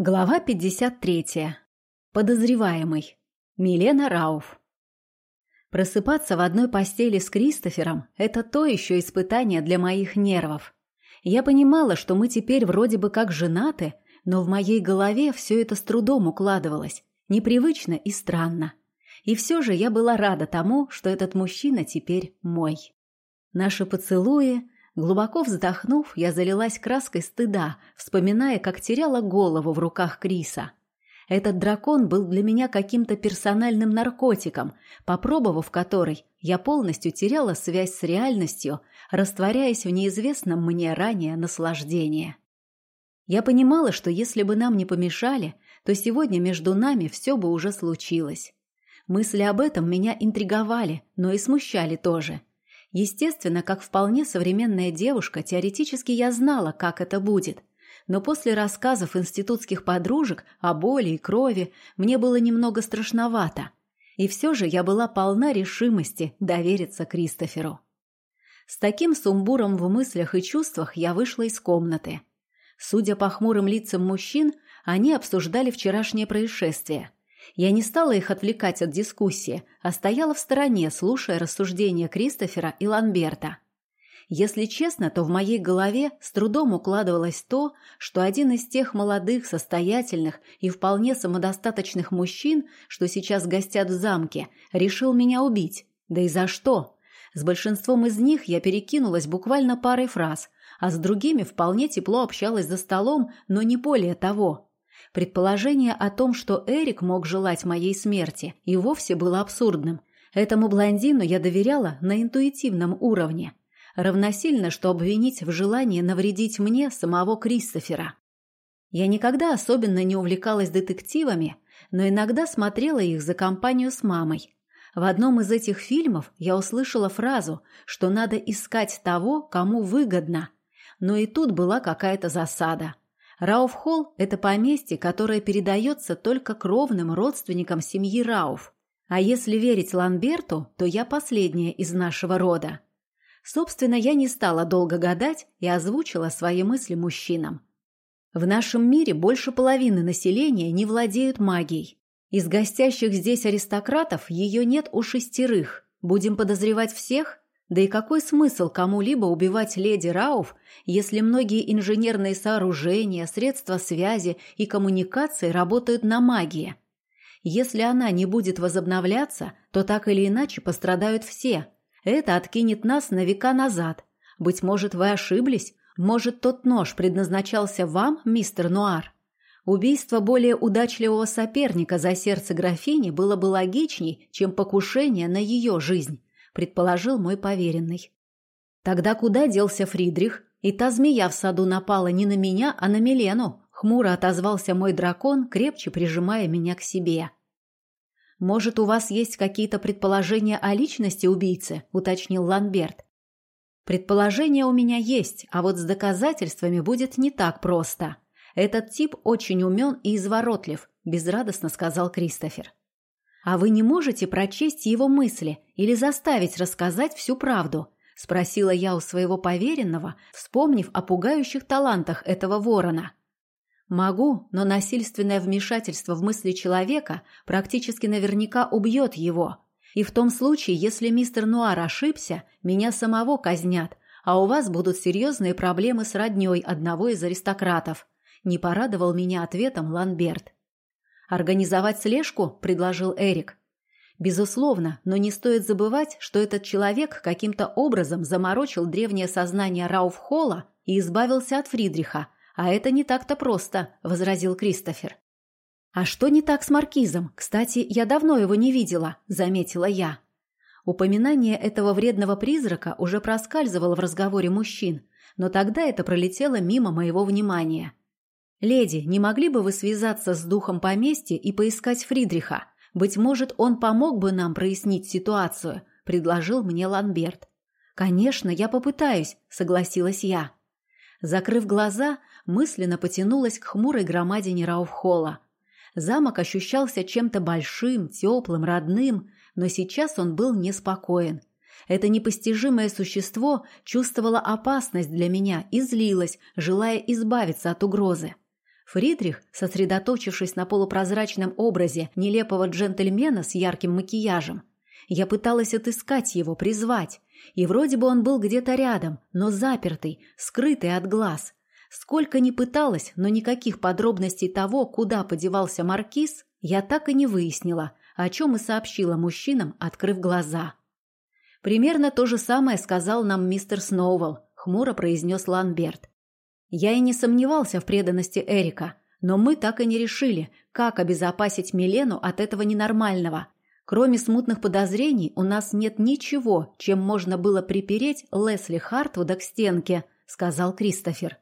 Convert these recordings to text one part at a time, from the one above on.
Глава 53. Подозреваемый. Милена Рауф. Просыпаться в одной постели с Кристофером – это то еще испытание для моих нервов. Я понимала, что мы теперь вроде бы как женаты, но в моей голове все это с трудом укладывалось, непривычно и странно. И все же я была рада тому, что этот мужчина теперь мой. Наши поцелуи, Глубоко вздохнув, я залилась краской стыда, вспоминая, как теряла голову в руках Криса. Этот дракон был для меня каким-то персональным наркотиком, попробовав который, я полностью теряла связь с реальностью, растворяясь в неизвестном мне ранее наслаждении. Я понимала, что если бы нам не помешали, то сегодня между нами все бы уже случилось. Мысли об этом меня интриговали, но и смущали тоже – Естественно, как вполне современная девушка, теоретически я знала, как это будет. Но после рассказов институтских подружек о боли и крови мне было немного страшновато. И все же я была полна решимости довериться Кристоферу. С таким сумбуром в мыслях и чувствах я вышла из комнаты. Судя по хмурым лицам мужчин, они обсуждали вчерашнее происшествие – я не стала их отвлекать от дискуссии, а стояла в стороне, слушая рассуждения Кристофера и Ланберта. Если честно, то в моей голове с трудом укладывалось то, что один из тех молодых, состоятельных и вполне самодостаточных мужчин, что сейчас гостят в замке, решил меня убить. Да и за что? С большинством из них я перекинулась буквально парой фраз, а с другими вполне тепло общалась за столом, но не более того – Предположение о том, что Эрик мог желать моей смерти, и вовсе было абсурдным. Этому блондину я доверяла на интуитивном уровне. Равносильно, что обвинить в желании навредить мне самого Кристофера. Я никогда особенно не увлекалась детективами, но иногда смотрела их за компанию с мамой. В одном из этих фильмов я услышала фразу, что надо искать того, кому выгодно. Но и тут была какая-то засада – Рауф-Холл – это поместье, которое передается только кровным родственникам семьи Рауф. А если верить Ланберту, то я последняя из нашего рода. Собственно, я не стала долго гадать и озвучила свои мысли мужчинам. В нашем мире больше половины населения не владеют магией. Из гостящих здесь аристократов ее нет у шестерых. Будем подозревать всех? Да и какой смысл кому-либо убивать леди Рауф, если многие инженерные сооружения, средства связи и коммуникации работают на магии? Если она не будет возобновляться, то так или иначе пострадают все. Это откинет нас на века назад. Быть может, вы ошиблись? Может, тот нож предназначался вам, мистер Нуар? Убийство более удачливого соперника за сердце графини было бы логичней, чем покушение на ее жизнь предположил мой поверенный. Тогда куда делся Фридрих? И та змея в саду напала не на меня, а на Милену. Хмуро отозвался мой дракон, крепче прижимая меня к себе. «Может, у вас есть какие-то предположения о личности убийцы?» – уточнил Ланберт. «Предположения у меня есть, а вот с доказательствами будет не так просто. Этот тип очень умен и изворотлив», – безрадостно сказал Кристофер. «А вы не можете прочесть его мысли или заставить рассказать всю правду?» – спросила я у своего поверенного, вспомнив о пугающих талантах этого ворона. «Могу, но насильственное вмешательство в мысли человека практически наверняка убьет его. И в том случае, если мистер Нуар ошибся, меня самого казнят, а у вас будут серьезные проблемы с родней одного из аристократов», – не порадовал меня ответом Ланберт. «Организовать слежку?» – предложил Эрик. Безусловно, но не стоит забывать, что этот человек каким-то образом заморочил древнее сознание Рауфхолла и избавился от Фридриха, а это не так-то просто, – возразил Кристофер. «А что не так с Маркизом? Кстати, я давно его не видела», – заметила я. Упоминание этого вредного призрака уже проскальзывало в разговоре мужчин, но тогда это пролетело мимо моего внимания. «Леди, не могли бы вы связаться с духом поместья и поискать Фридриха? Быть может, он помог бы нам прояснить ситуацию», – предложил мне Ланберт. «Конечно, я попытаюсь», – согласилась я. Закрыв глаза, мысленно потянулась к хмурой громадине Рауфхолла. Замок ощущался чем-то большим, теплым, родным, но сейчас он был неспокоен. Это непостижимое существо чувствовало опасность для меня и злилось, желая избавиться от угрозы. Фридрих, сосредоточившись на полупрозрачном образе нелепого джентльмена с ярким макияжем, я пыталась отыскать его, призвать, и вроде бы он был где-то рядом, но запертый, скрытый от глаз. Сколько ни пыталась, но никаких подробностей того, куда подевался маркиз, я так и не выяснила, о чем и сообщила мужчинам, открыв глаза. Примерно то же самое сказал нам мистер Сноувелл, хмуро произнес Ланберт. Я и не сомневался в преданности Эрика, но мы так и не решили, как обезопасить Милену от этого ненормального, Кроме смутных подозрений, у нас нет ничего, чем можно было припереть Лесли Хартвуда к стенке, сказал Кристофер.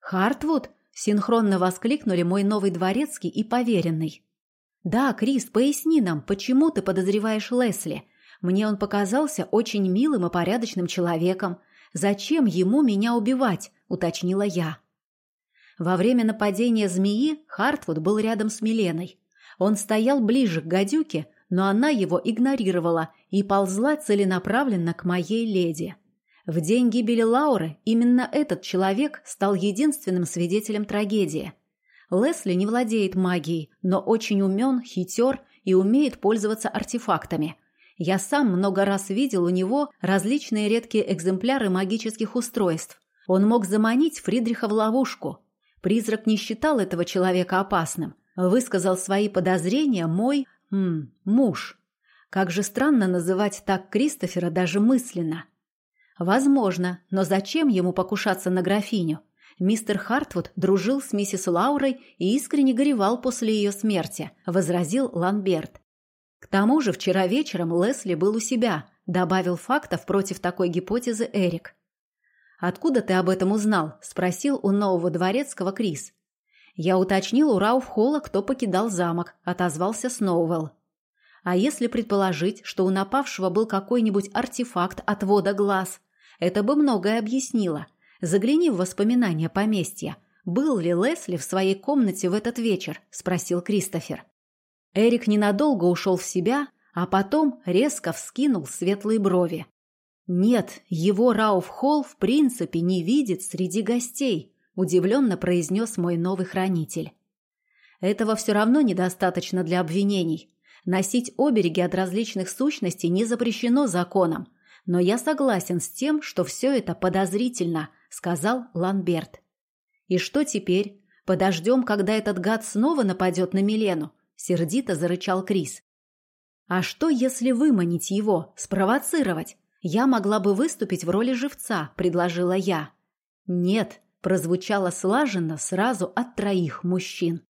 Хартвуд? Синхронно воскликнули мой новый дворецкий и поверенный. Да, Крис, поясни нам, почему ты подозреваешь Лесли? Мне он показался очень милым и порядочным человеком. Зачем ему меня убивать? Уточнила я. Во время нападения змеи Хартвуд был рядом с Миленой. Он стоял ближе к гадюке, но она его игнорировала и ползла целенаправленно к моей леди. В день гибели Лауры именно этот человек стал единственным свидетелем трагедии. Лесли не владеет магией, но очень умен, хитер и умеет пользоваться артефактами. Я сам много раз видел у него различные редкие экземпляры магических устройств. Он мог заманить Фридриха в ловушку. Призрак не считал этого человека опасным. Высказал свои подозрения мой Хм, муж. Как же странно называть так Кристофера даже мысленно. Возможно, но зачем ему покушаться на графиню? Мистер Хартвуд дружил с миссис Лаурой и искренне горевал после ее смерти, возразил Ланберт. К тому же вчера вечером Лесли был у себя, добавил фактов против такой гипотезы Эрик. «Откуда ты об этом узнал?» – спросил у нового дворецкого Крис. Я уточнил у Рауфхола, кто покидал замок, отозвался Сноувелл. А если предположить, что у напавшего был какой-нибудь артефакт отвода глаз, это бы многое объяснило. Загляни в воспоминания поместья. Был ли Лесли в своей комнате в этот вечер? спросил Кристофер. Эрик ненадолго ушел в себя, а потом резко вскинул светлые брови. Нет, его Рауф Холл в принципе не видит среди гостей удивленно произнес мой новый хранитель. Этого все равно недостаточно для обвинений. Носить обереги от различных сущностей не запрещено законом, но я согласен с тем, что все это подозрительно, сказал Ланберт. И что теперь? Подождем, когда этот гад снова нападет на Милену? Сердито зарычал Крис. А что, если выманить его, спровоцировать? Я могла бы выступить в роли живца, предложила я. Нет, прозвучало слаженно сразу от троих мужчин.